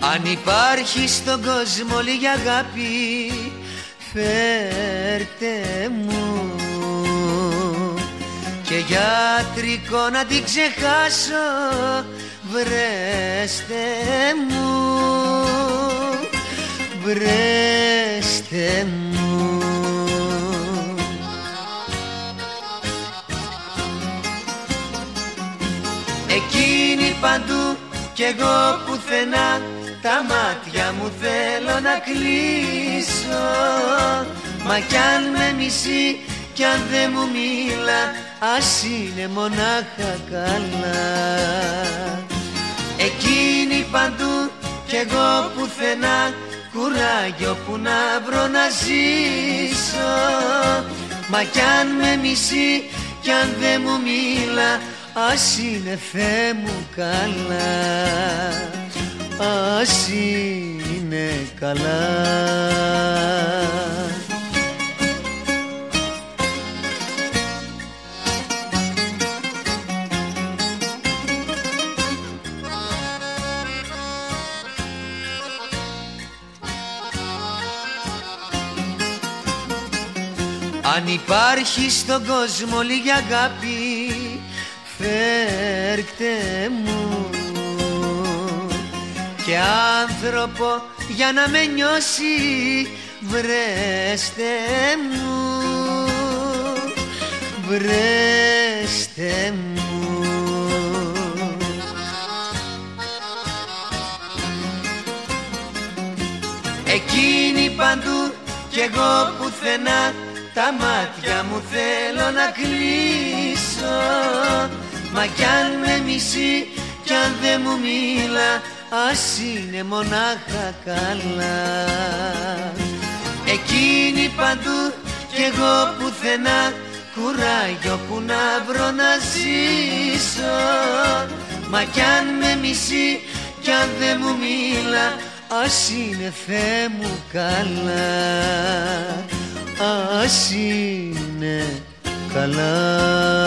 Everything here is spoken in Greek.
Αν υπάρχει στον κόσμο λίγη αγάπη φέρτε μου. Και γιατρικό να την ξεχάσω βρέστε μου. Βρέστε μου. Εκείνη παντού κι εγώ πουθενά τα μάτια μου θέλω να κλείσω. Μα κι αν με μισεί κι αν δεν μου μίλα ας είναι μονάχα καλά. Εκείνη παντού κι εγώ πουθενά κουράγιο που να βρω να ζήσω. Μα κι αν με μισεί κι αν δεν μου μίλα ας είναι Θεέ μου καλά. Ας είναι καλά. Αν υπάρχει στον κόσμο λίγη αγάπη φέρτε μου και άνθρωπο για να με νιώσει βρέστε μου βρέστε μου. Εκείνη παντού κι εγώ πουθενά τα μάτια μου θέλω να κλείσω Μα κι αν με μισεί κι αν δεν μου μίλα ας είναι μονάχα καλά. Εκείνη παντού κι εγώ πουθενά κουράγιο που να βρω να ζήσω. Μα κι αν με μισεί κι αν δεν μου μίλα ας είναι Θεέ μου καλά. Ας είναι καλά